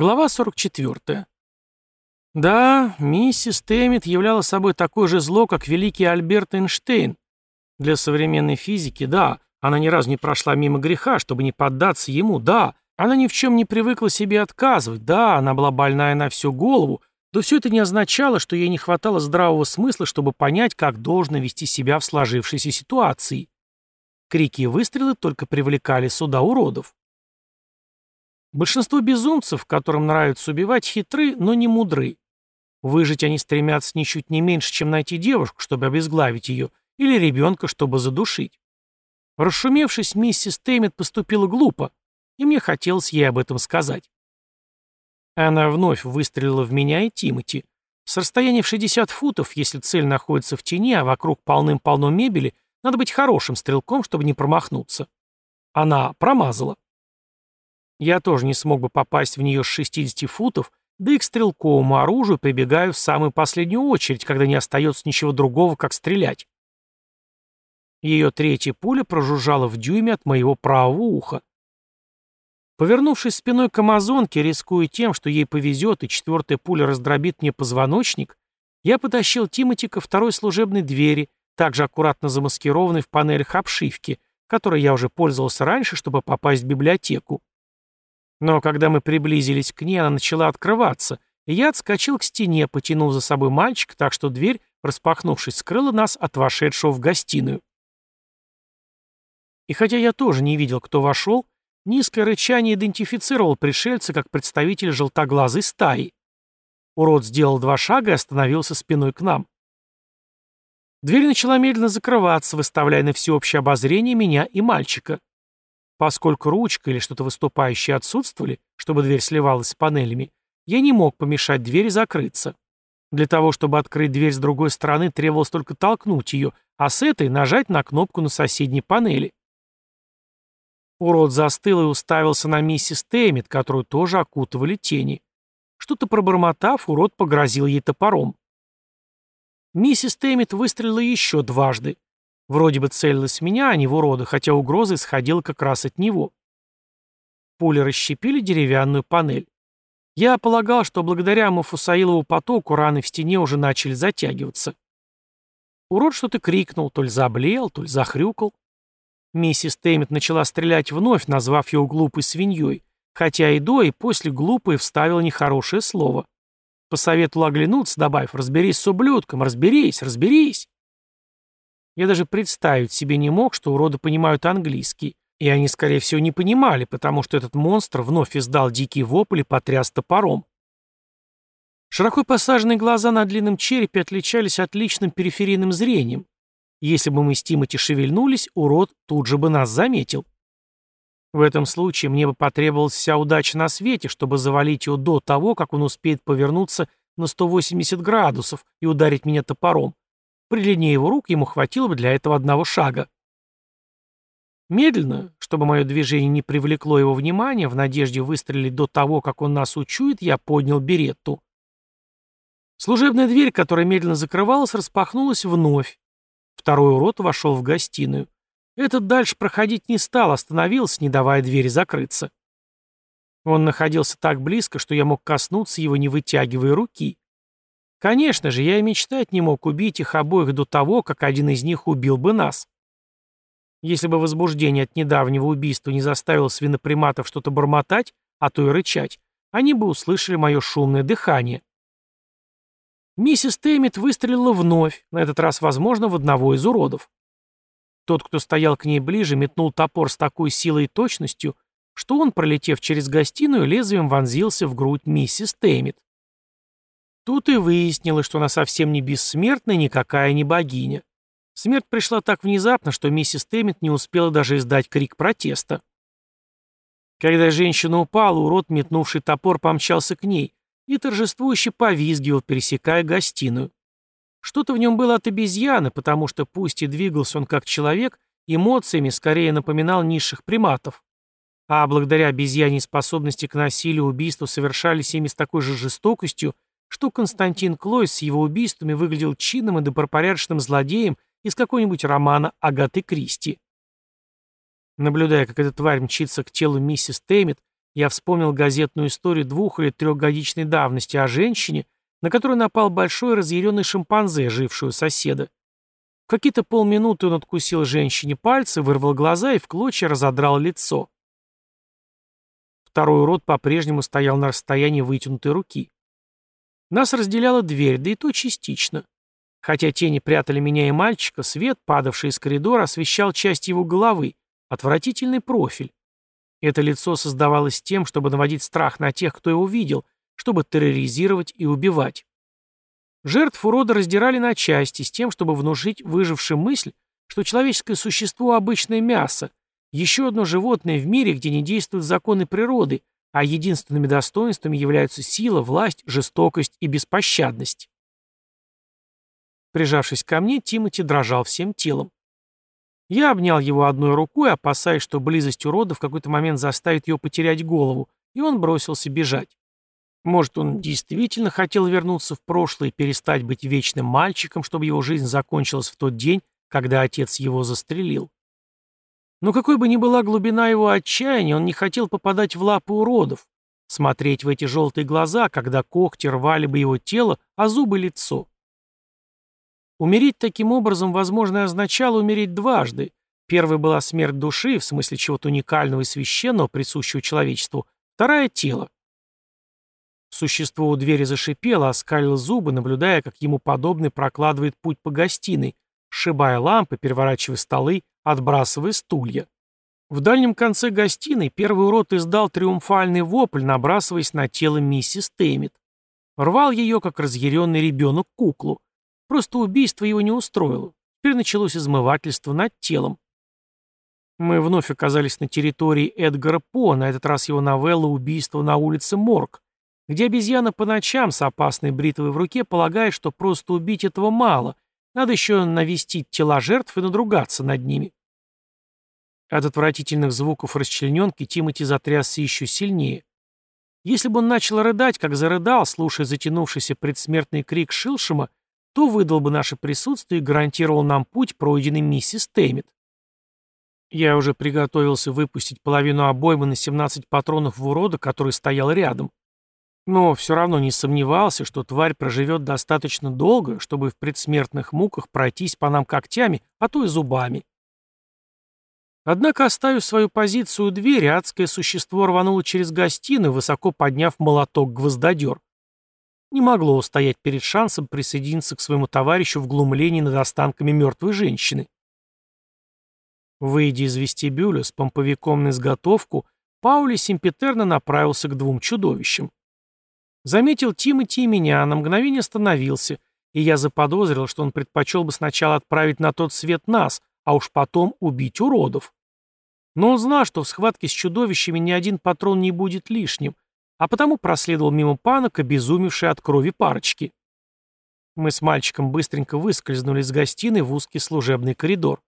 Глава 44. Да, миссис Тэммит являла собой такое же зло, как великий Альберт Эйнштейн. Для современной физики, да, она ни разу не прошла мимо греха, чтобы не поддаться ему, да, она ни в чем не привыкла себе отказывать, да, она была больная на всю голову, но все это не означало, что ей не хватало здравого смысла, чтобы понять, как должно вести себя в сложившейся ситуации. Крики и выстрелы только привлекали сюда уродов. Большинство безумцев, которым нравится убивать, хитры, но не мудры. Выжить они стремятся ничуть не меньше, чем найти девушку, чтобы обезглавить ее, или ребенка, чтобы задушить. Расшумевшись, миссис Теймит поступила глупо, и мне хотелось ей об этом сказать. Она вновь выстрелила в меня и Тимати. С расстояния в 60 футов, если цель находится в тени, а вокруг полным-полно мебели, надо быть хорошим стрелком, чтобы не промахнуться. Она промазала. Я тоже не смог бы попасть в нее с 60 футов, да и к стрелковому оружию прибегаю в самую последнюю очередь, когда не остается ничего другого, как стрелять. Ее третья пуля прожужжала в дюйме от моего правого уха. Повернувшись спиной к амазонке, рискуя тем, что ей повезет и четвертая пуля раздробит мне позвоночник, я потащил Тимати ко второй служебной двери, также аккуратно замаскированной в панелях обшивки, которой я уже пользовался раньше, чтобы попасть в библиотеку. Но когда мы приблизились к ней, она начала открываться, и я отскочил к стене, потянув за собой мальчика, так что дверь, распахнувшись, скрыла нас от вошедшего в гостиную. И хотя я тоже не видел, кто вошел, низкое рычание идентифицировал пришельца как представитель желтоглазой стаи. Урод сделал два шага и остановился спиной к нам. Дверь начала медленно закрываться, выставляя на всеобщее обозрение меня и мальчика. Поскольку ручка или что-то выступающее отсутствовали, чтобы дверь сливалась с панелями, я не мог помешать двери закрыться. Для того, чтобы открыть дверь с другой стороны, требовалось только толкнуть ее, а с этой нажать на кнопку на соседней панели. Урод застыл и уставился на миссис Тэммит, которую тоже окутывали тени. Что-то пробормотав, урод погрозил ей топором. Миссис Тэммит выстрелила еще дважды. Вроде бы целилась меня, а не в урода, хотя угроза исходила как раз от него. Пули расщепили деревянную панель. Я полагал, что благодаря Мафусаилову потоку раны в стене уже начали затягиваться. Урод что-то крикнул, то ли заблеял, то ли захрюкал. Миссис Тэммит начала стрелять вновь, назвав его глупой свиньей, хотя и до, и после глупой вставила нехорошее слово. Посоветовала оглянуться, добавив «разберись с ублюдком, разберись, разберись». Я даже представить себе не мог, что уроды понимают английский. И они, скорее всего, не понимали, потому что этот монстр вновь издал дикий вопль и потряс топором. Широко посаженные глаза на длинном черепе отличались отличным периферийным зрением. Если бы мы с Тимати шевельнулись, урод тут же бы нас заметил. В этом случае мне бы потребовалась вся удача на свете, чтобы завалить его до того, как он успеет повернуться на 180 градусов и ударить меня топором, при длине его рук ему хватило бы для этого одного шага. Медленно, чтобы мое движение не привлекло его внимания, в надежде выстрелить до того, как он нас учует, я поднял беретту. Служебная дверь, которая медленно закрывалась, распахнулась вновь. Второй урод вошел в гостиную. Этот дальше проходить не стал, остановился, не давая двери закрыться. Он находился так близко, что я мог коснуться его, не вытягивая руки. Конечно же, я и мечтать не мог убить их обоих до того, как один из них убил бы нас. Если бы возбуждение от недавнего убийства не заставило свиноприматов что-то бормотать, а то и рычать, они бы услышали мое шумное дыхание. Миссис Тэммит выстрелила вновь, на этот раз, возможно, в одного из уродов. Тот, кто стоял к ней ближе, метнул топор с такой силой и точностью, что он, пролетев через гостиную, лезвием вонзился в грудь миссис Тэммит. Тут и выяснилось, что она совсем не бессмертная, никакая не богиня. Смерть пришла так внезапно, что миссис Тэммит не успела даже издать крик протеста. Когда женщина упала, урод, метнувший топор, помчался к ней и торжествующе повизгивал, пересекая гостиную. Что-то в нем было от обезьяны, потому что пусть и двигался он как человек, эмоциями скорее напоминал низших приматов. А благодаря обезьяньей способности к насилию убийства совершались ими с такой же жестокостью, что Константин Клойс с его убийствами выглядел чинным и добропорядочным злодеем из какой-нибудь романа Агаты Кристи. Наблюдая, как эта тварь мчится к телу миссис Тэммит, Я вспомнил газетную историю двух- или трехгодичной давности о женщине, на которую напал большой разъяренный шимпанзе, живший у соседа. В какие-то полминуты он откусил женщине пальцы, вырвал глаза и в клочья разодрал лицо. Второй урод по-прежнему стоял на расстоянии вытянутой руки. Нас разделяла дверь, да и то частично. Хотя тени прятали меня и мальчика, свет, падавший из коридора, освещал часть его головы, отвратительный профиль. Это лицо создавалось тем, чтобы наводить страх на тех, кто его видел, чтобы терроризировать и убивать. Жертв урода раздирали на части с тем, чтобы внушить выжившим мысль, что человеческое существо – обычное мясо, еще одно животное в мире, где не действуют законы природы, а единственными достоинствами являются сила, власть, жестокость и беспощадность. Прижавшись ко мне, Тимати дрожал всем телом. Я обнял его одной рукой, опасаясь, что близость урода в какой-то момент заставит ее потерять голову, и он бросился бежать. Может, он действительно хотел вернуться в прошлое и перестать быть вечным мальчиком, чтобы его жизнь закончилась в тот день, когда отец его застрелил. Но какой бы ни была глубина его отчаяния, он не хотел попадать в лапы уродов, смотреть в эти желтые глаза, когда когти рвали бы его тело, а зубы — лицо. Умереть таким образом, возможно, означало умереть дважды. Первая была смерть души, в смысле чего-то уникального и священного, присущего человечеству, вторая — тело. Существо у двери зашипело, оскалило зубы, наблюдая, как ему подобный прокладывает путь по гостиной, сшибая лампы, переворачивая столы, отбрасывая стулья. В дальнем конце гостиной первый урод издал триумфальный вопль, набрасываясь на тело миссис Теймит. Рвал ее, как разъяренный ребенок, куклу. Просто убийство его не устроило. Теперь началось измывательство над телом. Мы вновь оказались на территории Эдгара По, на этот раз его новелла «Убийство на улице Морг», где обезьяна по ночам с опасной бритвой в руке полагает, что просто убить этого мало, надо еще навестить тела жертв и надругаться над ними. От отвратительных звуков расчлененки Тимати затрясся еще сильнее. Если бы он начал рыдать, как зарыдал, слушая затянувшийся предсмертный крик Шилшема, то выдал бы наше присутствие и гарантировал нам путь, пройденный миссис Теймит. Я уже приготовился выпустить половину обоймы на 17 патронов в урода, который стоял рядом. Но все равно не сомневался, что тварь проживет достаточно долго, чтобы в предсмертных муках пройтись по нам когтями, а то и зубами. Однако, оставив свою позицию у двери, адское существо рвануло через гостиную, высоко подняв молоток-гвоздодер. Не могло устоять перед шансом присоединиться к своему товарищу в глумлении над останками мертвой женщины. Выйдя из вестибюля с помповиком на изготовку, Паули Симпетерно направился к двум чудовищам. Заметил Тимати и меня, на мгновение остановился, и я заподозрил, что он предпочел бы сначала отправить на тот свет нас, а уж потом убить уродов. Но он знал, что в схватке с чудовищами ни один патрон не будет лишним, а потому проследовал мимо панок, обезумевшей от крови парочки. Мы с мальчиком быстренько выскользнули из гостиной в узкий служебный коридор.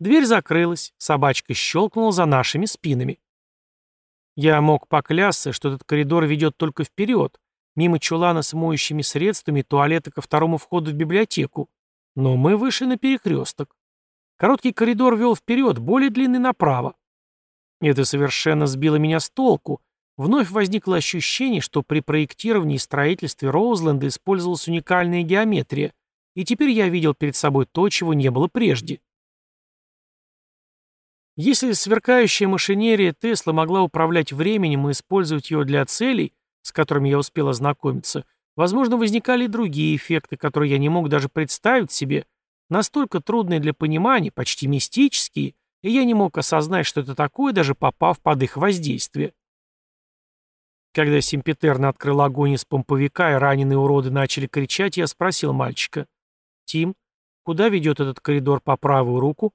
Дверь закрылась, собачка щелкнула за нашими спинами. Я мог поклясться, что этот коридор ведет только вперед, мимо чулана с моющими средствами туалета ко второму входу в библиотеку. Но мы вышли на перекресток. Короткий коридор вел вперед, более длинный направо. Это совершенно сбило меня с толку. Вновь возникло ощущение, что при проектировании и строительстве Роузленда использовалась уникальная геометрия, и теперь я видел перед собой то, чего не было прежде. Если сверкающая машинерия Тесла могла управлять временем и использовать его для целей, с которыми я успел ознакомиться, возможно, возникали и другие эффекты, которые я не мог даже представить себе, настолько трудные для понимания, почти мистические, и я не мог осознать, что это такое, даже попав под их воздействие. Когда Симпетерна открыл огонь из помповика и раненые уроды начали кричать, я спросил мальчика. «Тим, куда ведет этот коридор по правую руку?»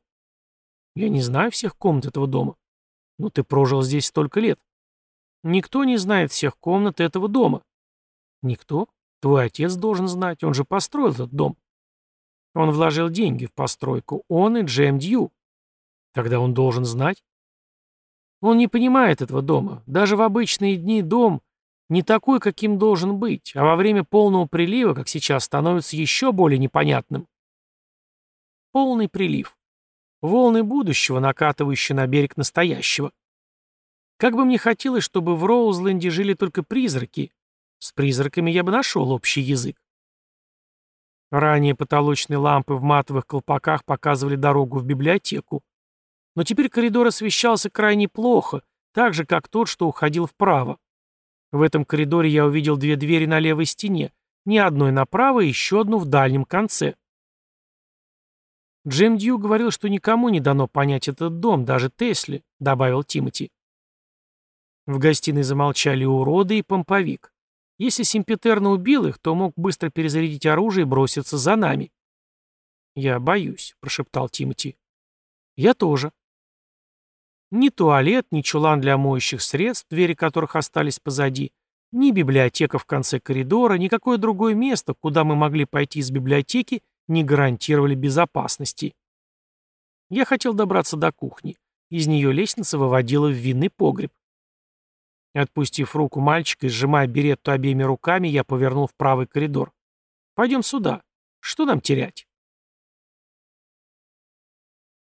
Я не знаю всех комнат этого дома. Но ты прожил здесь столько лет. Никто не знает всех комнат этого дома. Никто? Твой отец должен знать, он же построил этот дом. Он вложил деньги в постройку, он и Джем Дью. Тогда он должен знать. Он не понимает этого дома. Даже в обычные дни дом не такой, каким должен быть, а во время полного прилива, как сейчас, становится еще более непонятным. Полный прилив волны будущего, накатывающие на берег настоящего. Как бы мне хотелось, чтобы в Роузленде жили только призраки. С призраками я бы нашел общий язык. Ранее потолочные лампы в матовых колпаках показывали дорогу в библиотеку. Но теперь коридор освещался крайне плохо, так же, как тот, что уходил вправо. В этом коридоре я увидел две двери на левой стене, ни одной направо и еще одну в дальнем конце. Джим Дью говорил, что никому не дано понять этот дом, даже Тесли, добавил Тимоти. В гостиной замолчали уроды и помповик. Если Симпетерна убил их, то мог быстро перезарядить оружие и броситься за нами. «Я боюсь», — прошептал Тимоти. «Я тоже». Ни туалет, ни чулан для моющих средств, двери которых остались позади, ни библиотека в конце коридора, ни какое другое место, куда мы могли пойти из библиотеки, не гарантировали безопасности. Я хотел добраться до кухни. Из нее лестница выводила в винный погреб. Отпустив руку мальчика и сжимая беретту обеими руками, я повернул в правый коридор. «Пойдем сюда. Что нам терять?»